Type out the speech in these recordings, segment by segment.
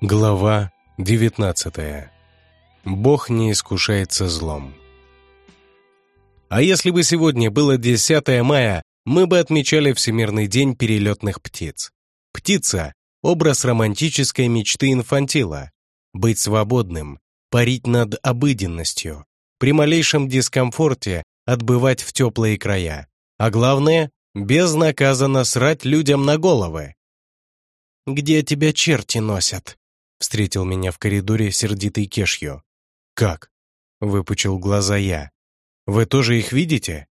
Глава 19. Бог не искушается злом. А если бы сегодня было 10 мая, мы бы отмечали Всемирный день перелетных птиц. Птица — образ романтической мечты инфантила. Быть свободным, парить над обыденностью, при малейшем дискомфорте отбывать в теплые края. А главное — безнаказанно срать людям на головы. «Где тебя черти носят?» Встретил меня в коридоре сердитый Кешью. «Как?» — выпучил глаза я. «Вы тоже их видите?»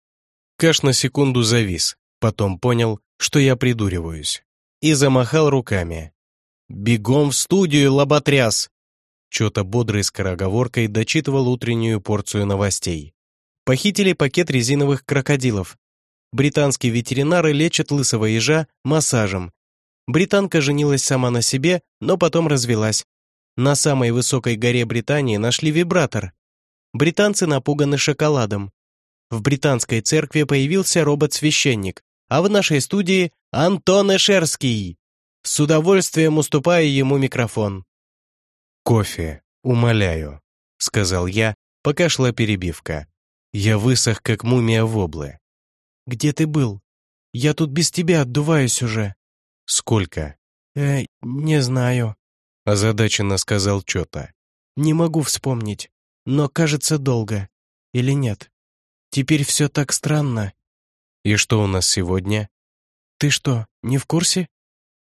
Каш на секунду завис, потом понял, что я придуриваюсь, и замахал руками. «Бегом в студию, лоботряс!» Чё-то бодрой скороговоркой дочитывал утреннюю порцию новостей. Похитили пакет резиновых крокодилов. Британские ветеринары лечат лысого ежа массажем Британка женилась сама на себе, но потом развелась. На самой высокой горе Британии нашли вибратор. Британцы напуганы шоколадом. В британской церкви появился робот-священник, а в нашей студии Антон Эшерский. С удовольствием уступаю ему микрофон. «Кофе, умоляю», — сказал я, пока шла перебивка. Я высох, как мумия воблы. «Где ты был? Я тут без тебя отдуваюсь уже». «Сколько?» «Э, не знаю», — озадаченно сказал Чота. «Не могу вспомнить, но кажется долго. Или нет? Теперь все так странно». «И что у нас сегодня?» «Ты что, не в курсе?»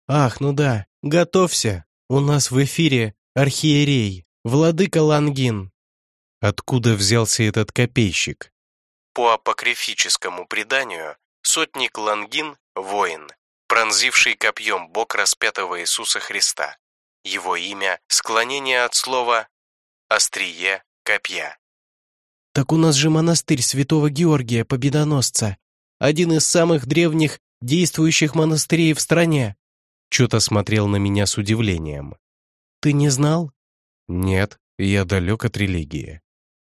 «Ах, ну да, готовься. У нас в эфире архиерей, владыка Лангин». Откуда взялся этот копейщик? По апокрифическому преданию, сотник Лангин – воин, пронзивший копьем бок распятого Иисуса Христа. Его имя – склонение от слова «острие копья». «Так у нас же монастырь святого Георгия Победоносца, один из самых древних действующих монастырей в стране». Чё-то смотрел на меня с удивлением. «Ты не знал?» «Нет, я далек от религии».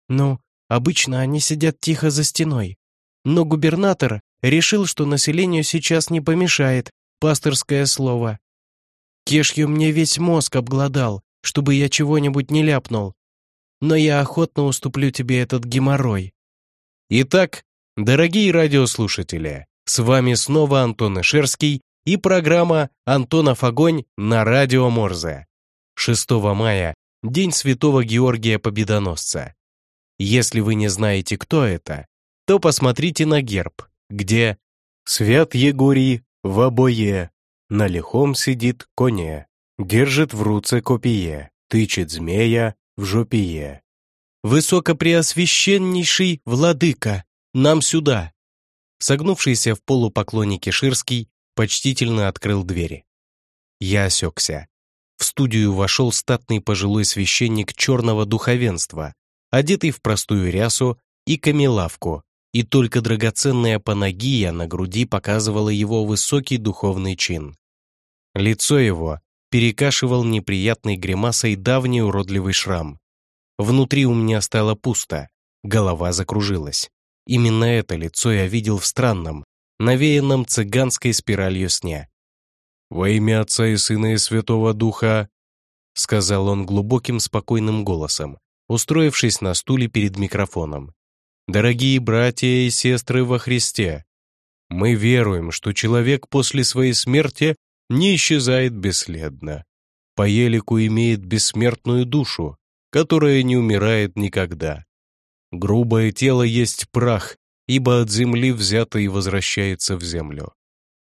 «Ну, обычно они сидят тихо за стеной. Но губернатор решил, что населению сейчас не помешает пасторское слово. Кешью мне весь мозг обглодал, чтобы я чего-нибудь не ляпнул. Но я охотно уступлю тебе этот геморрой. Итак, дорогие радиослушатели, с вами снова Антон Ишерский и программа «Антонов огонь» на радио Морзе. 6 мая – День Святого Георгия Победоносца. Если вы не знаете, кто это, то посмотрите на герб, где «Свят Егорий в обое, на лихом сидит коне, держит в руце копие, тычет змея в жопие». «Высокопреосвященнейший владыка, нам сюда!» Согнувшийся в полупоклоне Киширский почтительно открыл двери. Я осекся. В студию вошел статный пожилой священник черного духовенства, одетый в простую рясу и камелавку, и только драгоценная панагия на груди показывала его высокий духовный чин. Лицо его перекашивал неприятной гримасой давний уродливый шрам. Внутри у меня стало пусто, голова закружилась. Именно это лицо я видел в странном, навеянном цыганской спиралью сне. «Во имя Отца и Сына и Святого Духа», сказал он глубоким спокойным голосом, устроившись на стуле перед микрофоном. Дорогие братья и сестры во Христе, мы веруем, что человек после своей смерти не исчезает бесследно. По елику имеет бессмертную душу, которая не умирает никогда. Грубое тело есть прах, ибо от земли взято и возвращается в землю.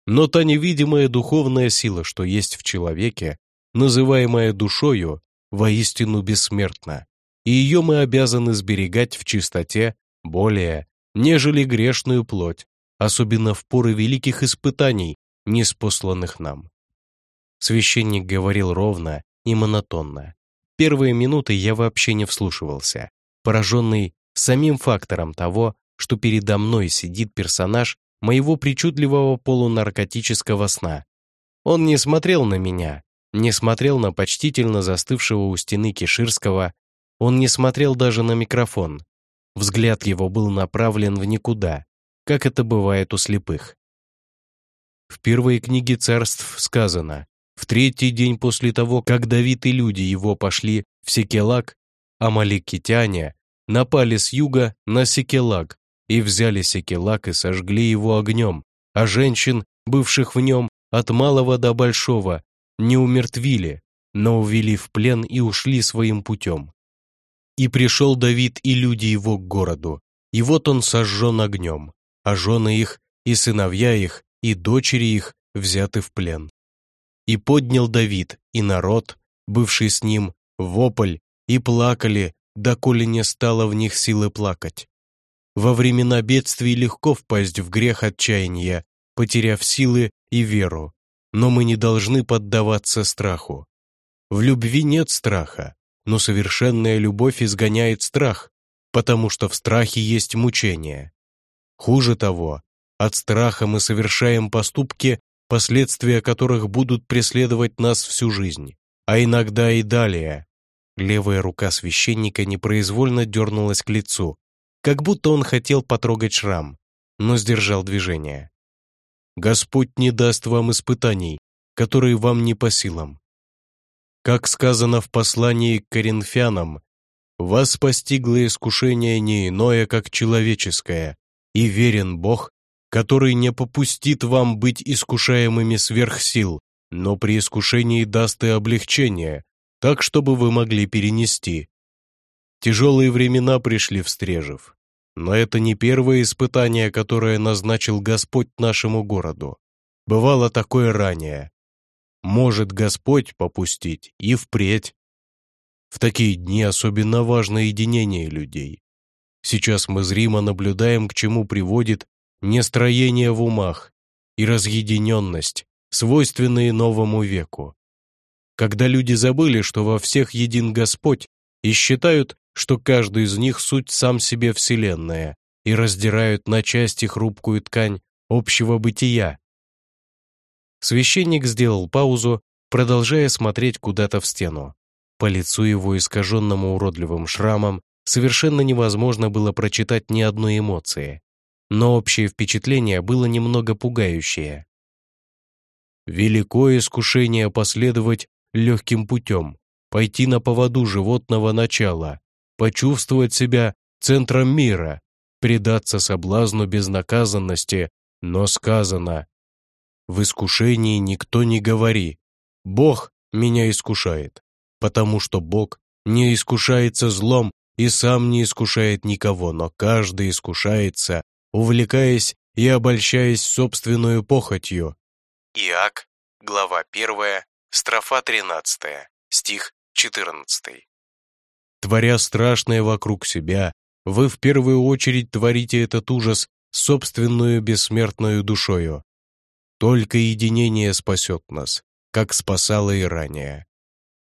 Но та невидимая духовная сила, что есть в человеке, называемая душою, воистину бессмертна, и ее мы обязаны сберегать в чистоте более, нежели грешную плоть, особенно в поры великих испытаний, неспосланных нам. Священник говорил ровно и монотонно. Первые минуты я вообще не вслушивался, пораженный самим фактором того, что передо мной сидит персонаж моего причудливого полунаркотического сна. Он не смотрел на меня, не смотрел на почтительно застывшего у стены Киширского, он не смотрел даже на микрофон, Взгляд его был направлен в никуда, как это бывает у слепых. В первой книге царств сказано В третий день после того, как Давид и люди его пошли в Секелак, амаликитяне напали с юга на Секелак и взяли Секелак и сожгли его огнем, а женщин, бывших в нем, от малого до большого, не умертвили, но увели в плен и ушли своим путем. И пришел Давид и люди его к городу, и вот он сожжен огнем, а жены их, и сыновья их, и дочери их взяты в плен. И поднял Давид, и народ, бывший с ним, вопль, и плакали, доколе не стало в них силы плакать. Во времена бедствий легко впасть в грех отчаяния, потеряв силы и веру, но мы не должны поддаваться страху. В любви нет страха, но совершенная любовь изгоняет страх, потому что в страхе есть мучение. Хуже того, от страха мы совершаем поступки, последствия которых будут преследовать нас всю жизнь, а иногда и далее. Левая рука священника непроизвольно дернулась к лицу, как будто он хотел потрогать шрам, но сдержал движение. «Господь не даст вам испытаний, которые вам не по силам. Как сказано в послании к Коринфянам, вас постигло искушение не иное, как человеческое, и верен Бог, который не попустит вам быть искушаемыми сверх сил, но при искушении даст и облегчение, так, чтобы вы могли перенести. Тяжелые времена пришли в Стрежев, но это не первое испытание, которое назначил Господь нашему городу. Бывало такое ранее. Может Господь попустить и впредь. В такие дни особенно важно единение людей. Сейчас мы зримо наблюдаем, к чему приводит нестроение в умах и разъединенность, свойственные новому веку. Когда люди забыли, что во всех един Господь, и считают, что каждый из них суть сам себе Вселенная, и раздирают на части хрупкую ткань общего бытия. Священник сделал паузу, продолжая смотреть куда-то в стену. По лицу его, искаженному уродливым шрамом, совершенно невозможно было прочитать ни одной эмоции. Но общее впечатление было немного пугающее. Великое искушение последовать легким путем, пойти на поводу животного начала, почувствовать себя центром мира, предаться соблазну безнаказанности, но сказано «В искушении никто не говори, Бог меня искушает» потому что Бог не искушается злом и сам не искушает никого, но каждый искушается, увлекаясь и обольщаясь собственную похотью. Иак, глава 1, строфа 13, стих 14. Творя страшное вокруг себя, вы в первую очередь творите этот ужас собственную бессмертную душою. Только единение спасет нас, как спасало и ранее.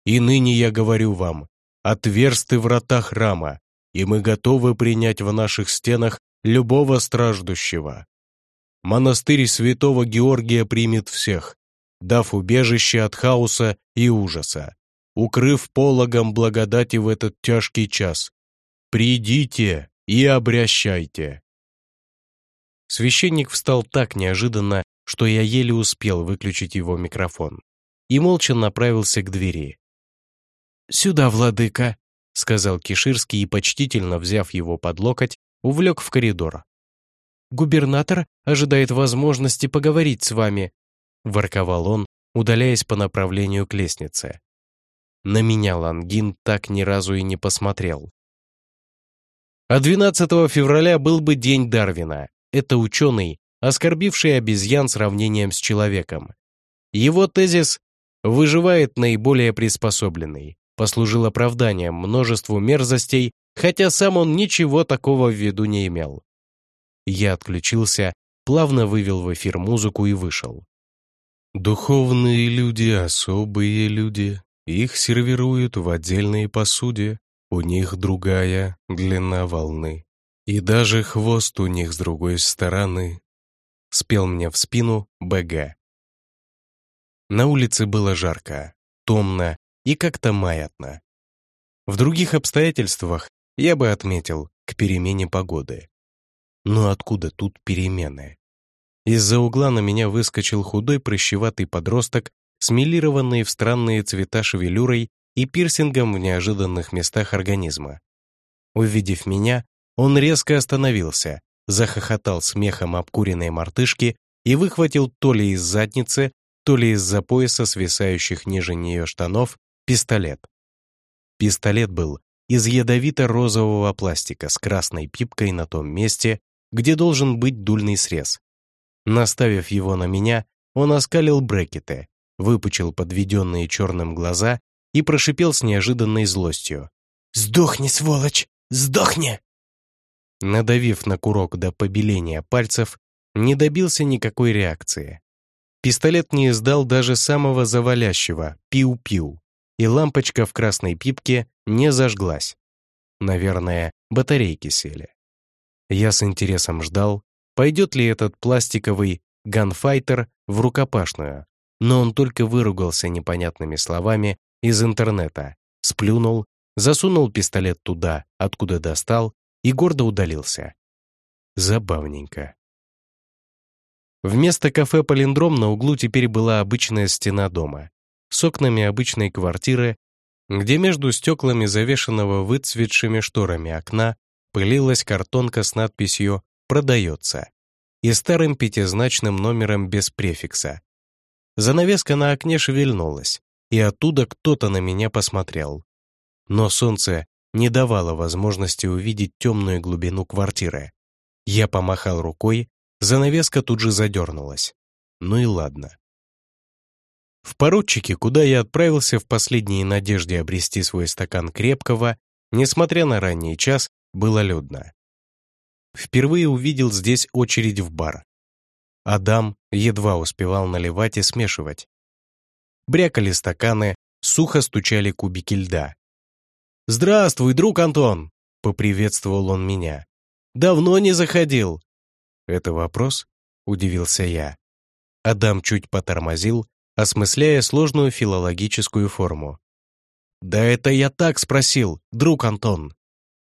И ныне я говорю вам, отверсты врата храма, и мы готовы принять в наших стенах любого страждущего. Монастырь святого Георгия примет всех, дав убежище от хаоса и ужаса, укрыв пологом благодати в этот тяжкий час. Придите и обращайте. Священник встал так неожиданно, что я еле успел выключить его микрофон, и молча направился к двери. «Сюда, владыка», — сказал Киширский и, почтительно взяв его под локоть, увлек в коридор. «Губернатор ожидает возможности поговорить с вами», — ворковал он, удаляясь по направлению к лестнице. На меня Лангин так ни разу и не посмотрел. А 12 февраля был бы день Дарвина. Это ученый, оскорбивший обезьян сравнением с человеком. Его тезис «выживает наиболее приспособленный» послужил оправданием множеству мерзостей, хотя сам он ничего такого в виду не имел. Я отключился, плавно вывел в эфир музыку и вышел. Духовные люди, особые люди, их сервируют в отдельной посуде, у них другая длина волны. И даже хвост у них с другой стороны. Спел мне в спину БГ. На улице было жарко, томно и как-то маятно. В других обстоятельствах я бы отметил к перемене погоды. Но откуда тут перемены? Из-за угла на меня выскочил худой прыщеватый подросток смелированные в странные цвета шевелюрой и пирсингом в неожиданных местах организма. Увидев меня, он резко остановился, захохотал смехом обкуренной мартышки и выхватил то ли из задницы, то ли из-за пояса свисающих ниже нее штанов пистолет. Пистолет был из ядовито-розового пластика с красной пипкой на том месте, где должен быть дульный срез. Наставив его на меня, он оскалил брекеты, выпучил подведенные черным глаза и прошипел с неожиданной злостью. «Сдохни, сволочь! Сдохни!» Надавив на курок до побеления пальцев, не добился никакой реакции. Пистолет не издал даже самого завалящего «пиу-пиу», и лампочка в красной пипке не зажглась. Наверное, батарейки сели. Я с интересом ждал, пойдет ли этот пластиковый ганфайтер в рукопашную, но он только выругался непонятными словами из интернета, сплюнул, засунул пистолет туда, откуда достал, и гордо удалился. Забавненько. Вместо кафе «Полиндром» на углу теперь была обычная стена дома с окнами обычной квартиры, где между стеклами завешенного выцветшими шторами окна пылилась картонка с надписью «Продается» и старым пятизначным номером без префикса. Занавеска на окне шевельнулась, и оттуда кто-то на меня посмотрел. Но солнце не давало возможности увидеть темную глубину квартиры. Я помахал рукой, занавеска тут же задернулась. Ну и ладно. В поручике, куда я отправился в последней надежде обрести свой стакан крепкого, несмотря на ранний час, было людно. Впервые увидел здесь очередь в бар. Адам едва успевал наливать и смешивать. Брякали стаканы, сухо стучали кубики льда. «Здравствуй, друг Антон!» — поприветствовал он меня. «Давно не заходил!» «Это вопрос?» — удивился я. Адам чуть потормозил, осмысляя сложную филологическую форму. «Да это я так спросил, друг Антон!»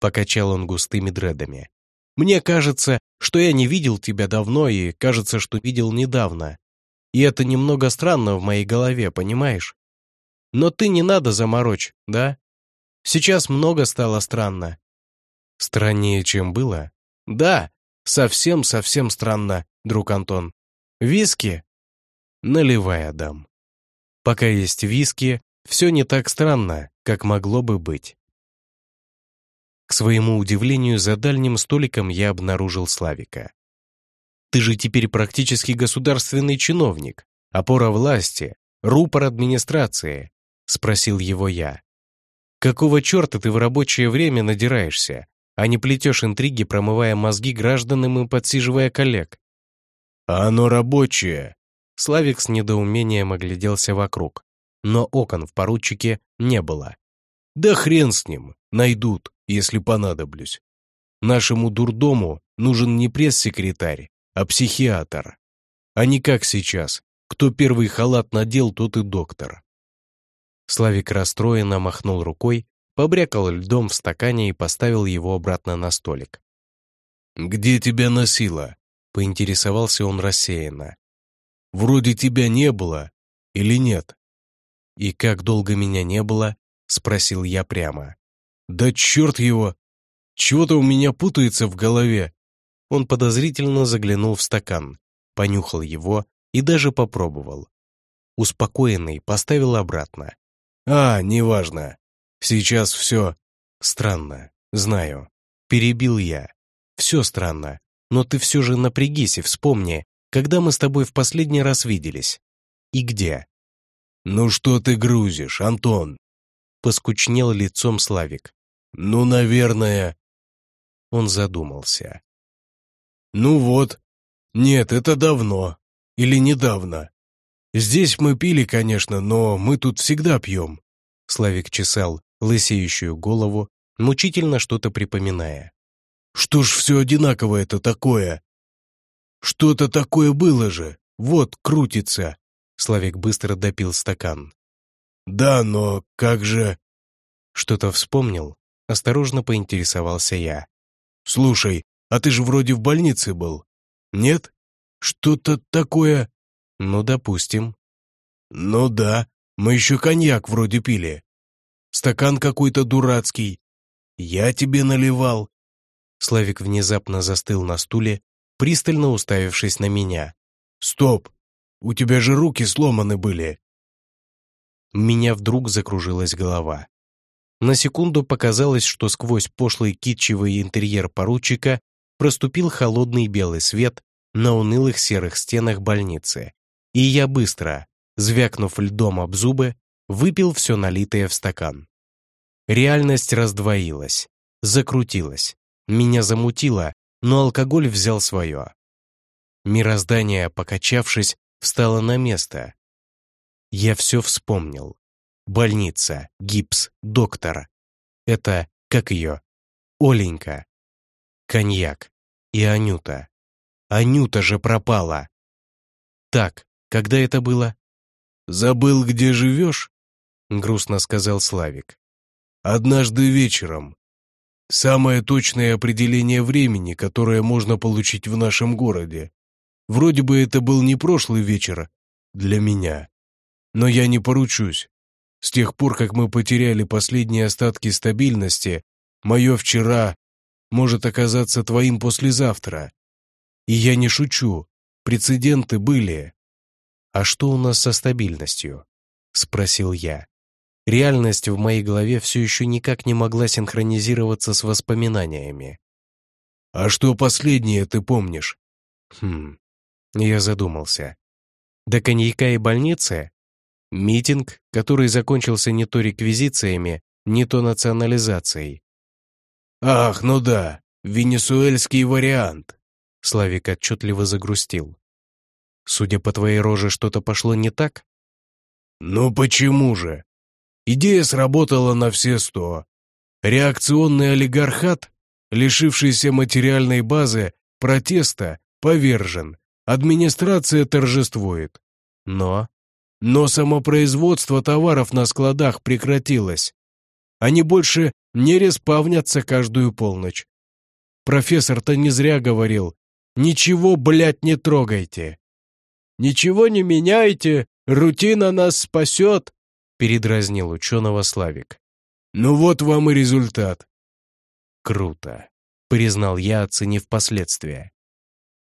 Покачал он густыми дредами. «Мне кажется, что я не видел тебя давно и кажется, что видел недавно. И это немного странно в моей голове, понимаешь? Но ты не надо заморочь, да? Сейчас много стало странно». «Страннее, чем было?» «Да, совсем-совсем странно, друг Антон. Виски наливай, Адам. Пока есть виски, все не так странно, как могло бы быть. К своему удивлению, за дальним столиком я обнаружил Славика. «Ты же теперь практически государственный чиновник, опора власти, рупор администрации», — спросил его я. «Какого черта ты в рабочее время надираешься, а не плетешь интриги, промывая мозги гражданам и подсиживая коллег?» «А оно рабочее», Славик с недоумением огляделся вокруг, но окон в поручике не было. «Да хрен с ним, найдут, если понадоблюсь. Нашему дурдому нужен не пресс-секретарь, а психиатр. А не как сейчас, кто первый халат надел, тот и доктор». Славик расстроенно махнул рукой, побрякал льдом в стакане и поставил его обратно на столик. «Где тебя носило?» — поинтересовался он рассеянно. Вроде тебя не было, или нет?» «И как долго меня не было?» — спросил я прямо. «Да черт его! Чего-то у меня путается в голове!» Он подозрительно заглянул в стакан, понюхал его и даже попробовал. Успокоенный поставил обратно. «А, неважно. Сейчас все...» «Странно, знаю. Перебил я. Все странно. Но ты все же напрягись и вспомни, когда мы с тобой в последний раз виделись? И где?» «Ну что ты грузишь, Антон?» Поскучнел лицом Славик. «Ну, наверное...» Он задумался. «Ну вот. Нет, это давно. Или недавно. Здесь мы пили, конечно, но мы тут всегда пьем». Славик чесал лысеющую голову, мучительно что-то припоминая. «Что ж все одинаково это такое? Что-то такое было же. Вот, крутится. Славик быстро допил стакан. Да, но как же... Что-то вспомнил? Осторожно поинтересовался я. Слушай, а ты же вроде в больнице был. Нет? Что-то такое... Ну, допустим. Ну да, мы еще коньяк вроде пили. Стакан какой-то дурацкий. Я тебе наливал. Славик внезапно застыл на стуле, пристально уставившись на меня. Стоп! У тебя же руки сломаны были. Меня вдруг закружилась голова. На секунду показалось, что сквозь пошлый китчевый интерьер поручика проступил холодный белый свет на унылых серых стенах больницы, и я быстро, звякнув льдом об зубы, выпил все налитое в стакан. Реальность раздвоилась, закрутилась, меня замутило, но алкоголь взял свое. Мироздание, покачавшись, встало на место. Я все вспомнил. Больница, гипс, доктор. Это, как ее, Оленька. Коньяк. И Анюта. Анюта же пропала. Так, когда это было? «Забыл, где живешь?» — грустно сказал Славик. «Однажды вечером. Самое точное определение времени, которое можно получить в нашем городе. Вроде бы это был не прошлый вечер для меня. Но я не поручусь. С тех пор, как мы потеряли последние остатки стабильности, мое вчера может оказаться твоим послезавтра. И я не шучу, прецеденты были. «А что у нас со стабильностью?» — спросил я. Реальность в моей голове все еще никак не могла синхронизироваться с воспоминаниями. «А что последнее ты помнишь?» «Хм...» Я задумался. «До коньяка и больницы?» Митинг, который закончился не то реквизициями, не то национализацией. «Ах, ну да, венесуэльский вариант!» Славик отчетливо загрустил. Судя по твоей роже, что-то пошло не так? Ну почему же? Идея сработала на все сто. Реакционный олигархат, лишившийся материальной базы, протеста, повержен. Администрация торжествует. Но? Но самопроизводство товаров на складах прекратилось. Они больше не респавнятся каждую полночь. Профессор-то не зря говорил, ничего, блядь, не трогайте. «Ничего не меняйте, рутина нас спасет», — передразнил ученого Славик. «Ну вот вам и результат». «Круто», — признал я, оценив последствия.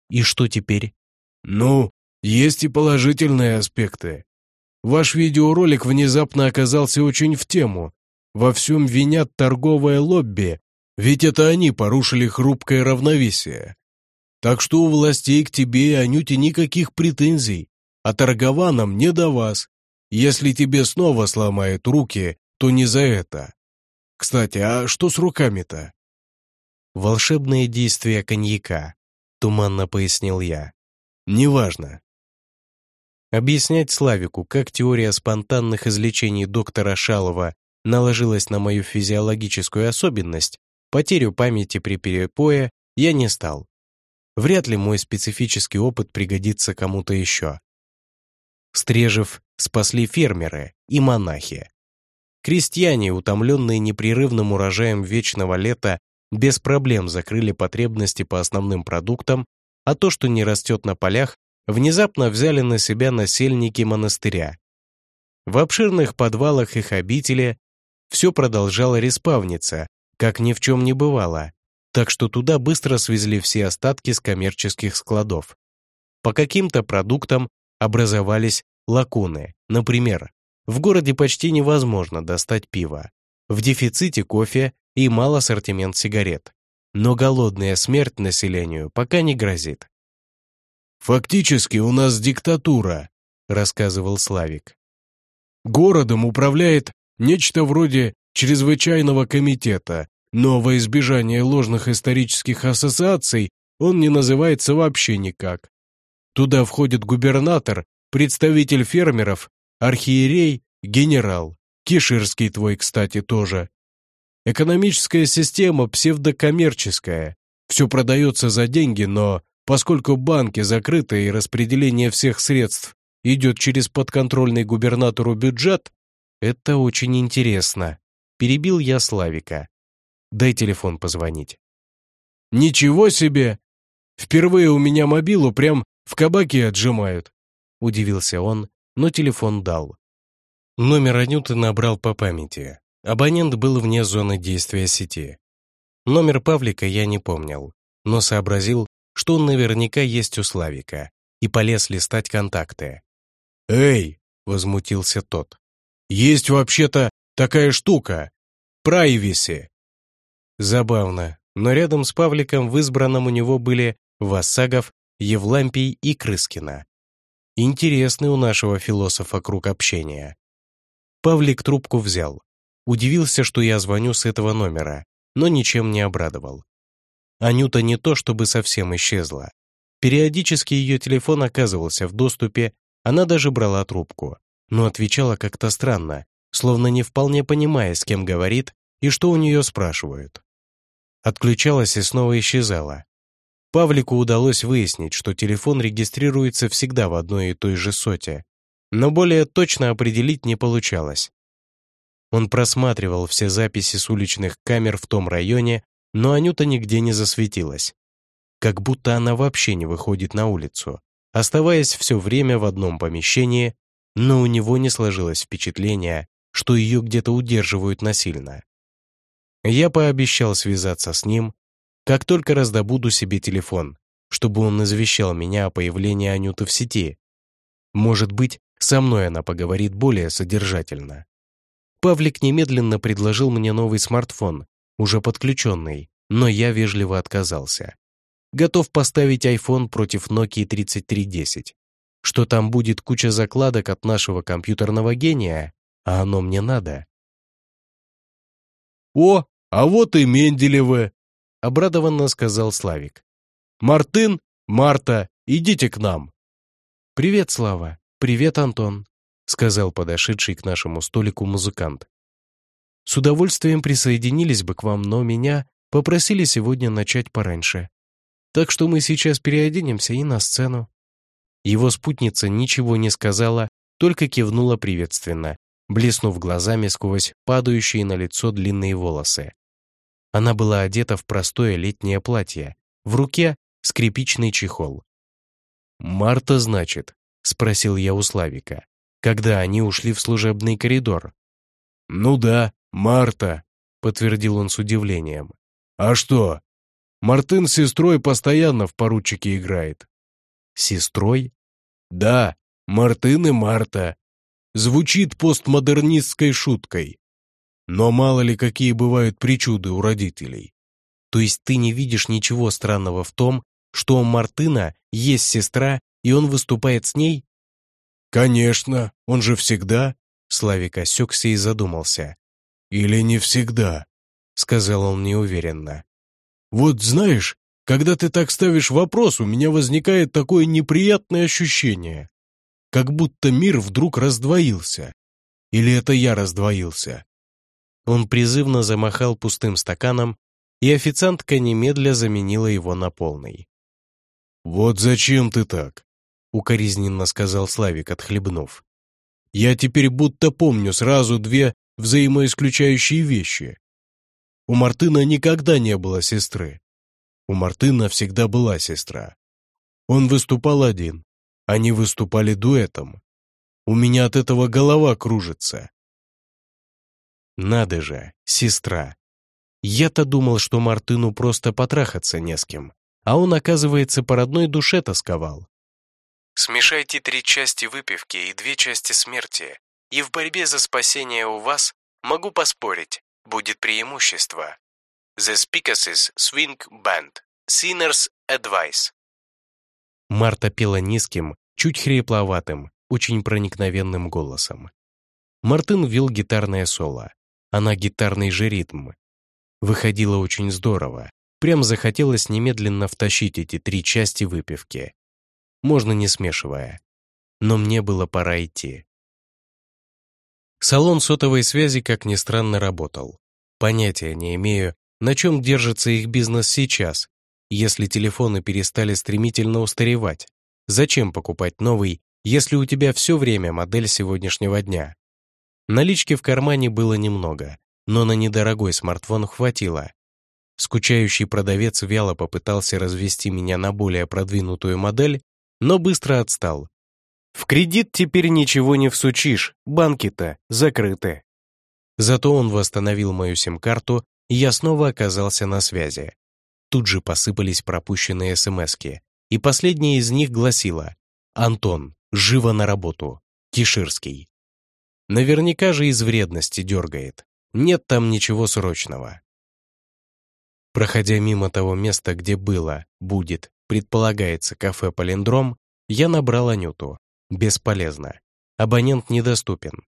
«И что теперь?» «Ну, есть и положительные аспекты. Ваш видеоролик внезапно оказался очень в тему. Во всем винят торговое лобби, ведь это они порушили хрупкое равновесие. Так что у властей к тебе и Анюте никаких претензий, а торгованам не до вас. Если тебе снова сломают руки, то не за это. Кстати, а что с руками-то? Волшебные действия коньяка, туманно пояснил я. Неважно. Объяснять Славику, как теория спонтанных излечений доктора Шалова наложилась на мою физиологическую особенность, потерю памяти при перепое, я не стал. Вряд ли мой специфический опыт пригодится кому-то еще. Стрежев спасли фермеры и монахи. Крестьяне, утомленные непрерывным урожаем вечного лета, без проблем закрыли потребности по основным продуктам, а то, что не растет на полях, внезапно взяли на себя насельники монастыря. В обширных подвалах их обители все продолжало респавниться, как ни в чем не бывало, так что туда быстро свезли все остатки с коммерческих складов. По каким-то продуктам образовались лакуны. Например, в городе почти невозможно достать пиво. В дефиците кофе и мал ассортимент сигарет. Но голодная смерть населению пока не грозит. «Фактически у нас диктатура», — рассказывал Славик. «Городом управляет нечто вроде чрезвычайного комитета, но во избежание ложных исторических ассоциаций он не называется вообще никак. Туда входит губернатор, представитель фермеров, архиерей, генерал. Киширский твой, кстати, тоже. Экономическая система псевдокоммерческая. Все продается за деньги, но поскольку банки закрыты и распределение всех средств идет через подконтрольный губернатору бюджет, это очень интересно. Перебил я Славика. Дай телефон позвонить». «Ничего себе! Впервые у меня мобилу прям в кабаке отжимают!» Удивился он но телефон дал. Номер Анюты набрал по памяти. Абонент был вне зоны действия сети. Номер Павлика я не помнил, но сообразил, что он наверняка есть у Славика, и полез листать контакты. «Эй!» — возмутился тот. «Есть вообще-то такая штука. Прайвиси!» Забавно, но рядом с Павликом в избранном у него были Вассагов, Евлампий и Крыскина. Интересный у нашего философа круг общения. Павлик трубку взял. Удивился, что я звоню с этого номера, но ничем не обрадовал. Анюта не то чтобы совсем исчезла. Периодически ее телефон оказывался в доступе, она даже брала трубку, но отвечала как-то странно, словно не вполне понимая, с кем говорит и что у нее спрашивают. Отключалась и снова исчезала. Павлику удалось выяснить, что телефон регистрируется всегда в одной и той же соте, но более точно определить не получалось. Он просматривал все записи с уличных камер в том районе, но Анюта нигде не засветилась. Как будто она вообще не выходит на улицу, оставаясь все время в одном помещении, но у него не сложилось впечатление, что ее где-то удерживают насильно. Я пообещал связаться с ним, как только раздобуду себе телефон, чтобы он извещал меня о появлении Анюты в сети. Может быть, со мной она поговорит более содержательно. Павлик немедленно предложил мне новый смартфон, уже подключенный, но я вежливо отказался. Готов поставить iPhone против Nokia 3310. Что там будет куча закладок от нашего компьютерного гения, а оно мне надо. «О, а вот и Менделевы!» — обрадованно сказал Славик. «Мартын, Марта, идите к нам!» «Привет, Слава! Привет, Антон!» — сказал подошедший к нашему столику музыкант. С удовольствием присоединились бы к вам, но меня попросили сегодня начать пораньше. Так что мы сейчас переоденемся и на сцену». Его спутница ничего не сказала, только кивнула приветственно, блеснув глазами сквозь падающие на лицо длинные волосы. Она была одета в простое летнее платье, в руке скрипичный чехол. «Марта, значит?» — спросил я у Славика, когда они ушли в служебный коридор. «Ну да, Марта», — подтвердил он с удивлением. «А что? Мартын с сестрой постоянно в поручике играет». «Сестрой?» «Да, Мартын и Марта. Звучит постмодернистской шуткой. Но мало ли какие бывают причуды у родителей. То есть ты не видишь ничего странного в том, что у Мартына есть сестра, и он выступает с ней? Конечно, он же всегда. Славик осекся и задумался. «Или не всегда», — сказал он неуверенно. «Вот знаешь, когда ты так ставишь вопрос, у меня возникает такое неприятное ощущение, как будто мир вдруг раздвоился. Или это я раздвоился?» Он призывно замахал пустым стаканом, и официантка немедля заменила его на полный. «Вот зачем ты так?» — укоризненно сказал Славик, отхлебнув. «Я теперь будто помню сразу две взаимоисключающие вещи. У Мартына никогда не было сестры. У Мартына всегда была сестра. Он выступал один, они выступали дуэтом. У меня от этого голова кружится. Надо же, сестра. Я-то думал, что Мартыну просто потрахаться не с кем, а он, оказывается, по родной душе тосковал. Смешайте три части выпивки и две части смерти, и в борьбе за спасение у вас, могу поспорить, будет преимущество. The Speakers Swing Band. Sinners Advice. Марта пела низким, чуть хрипловатым, очень проникновенным голосом. Мартын вел гитарное соло, она гитарный же ритм. Выходило очень здорово. Прям захотелось немедленно втащить эти три части выпивки. Можно не смешивая. Но мне было пора идти. Салон сотовой связи, как ни странно, работал. Понятия не имею, на чем держится их бизнес сейчас, если телефоны перестали стремительно устаревать. Зачем покупать новый, если у тебя все время модель сегодняшнего дня? Налички в кармане было немного, но на недорогой смартфон хватило. Скучающий продавец вяло попытался развести меня на более продвинутую модель, но быстро отстал. В кредит теперь ничего не всучишь, банки-то закрыты. Зато он восстановил мою сим-карту, и я снова оказался на связи. Тут же посыпались пропущенные смски, и последняя из них гласила «Антон, живо на работу, Киширский». Наверняка же из вредности дергает. Нет там ничего срочного. Проходя мимо того места, где было, будет, предполагается кафе «Полиндром», я набрал Анюту. Бесполезно. Абонент недоступен.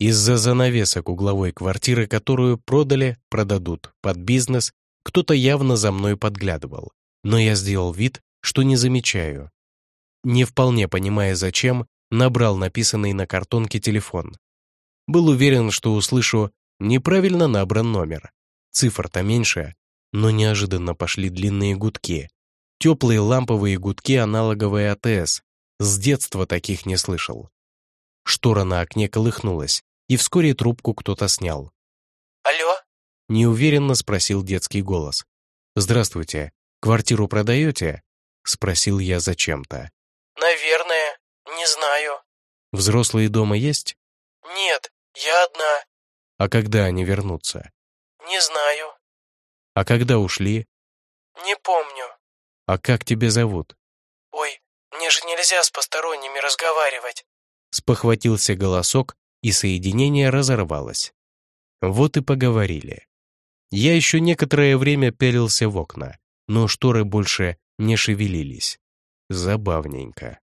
Из-за занавесок угловой квартиры, которую продали, продадут под бизнес, кто-то явно за мной подглядывал. Но я сделал вид, что не замечаю. Не вполне понимая зачем, набрал написанный на картонке телефон. Был уверен, что услышу неправильно набран номер. Цифр-то меньше, но неожиданно пошли длинные гудки. Теплые ламповые гудки аналоговые АТС. С детства таких не слышал. Штора на окне колыхнулась, и вскоре трубку кто-то снял. «Алло?» — неуверенно спросил детский голос. «Здравствуйте. Квартиру продаете?» — спросил я зачем-то. «Наверное. Не знаю». «Взрослые дома есть?» «Нет, я одна». «А когда они вернутся?» «Не знаю». «А когда ушли?» «Не помню». «А как тебя зовут?» «Ой, мне же нельзя с посторонними разговаривать». Спохватился голосок, и соединение разорвалось. Вот и поговорили. Я еще некоторое время пялился в окна, но шторы больше не шевелились. Забавненько.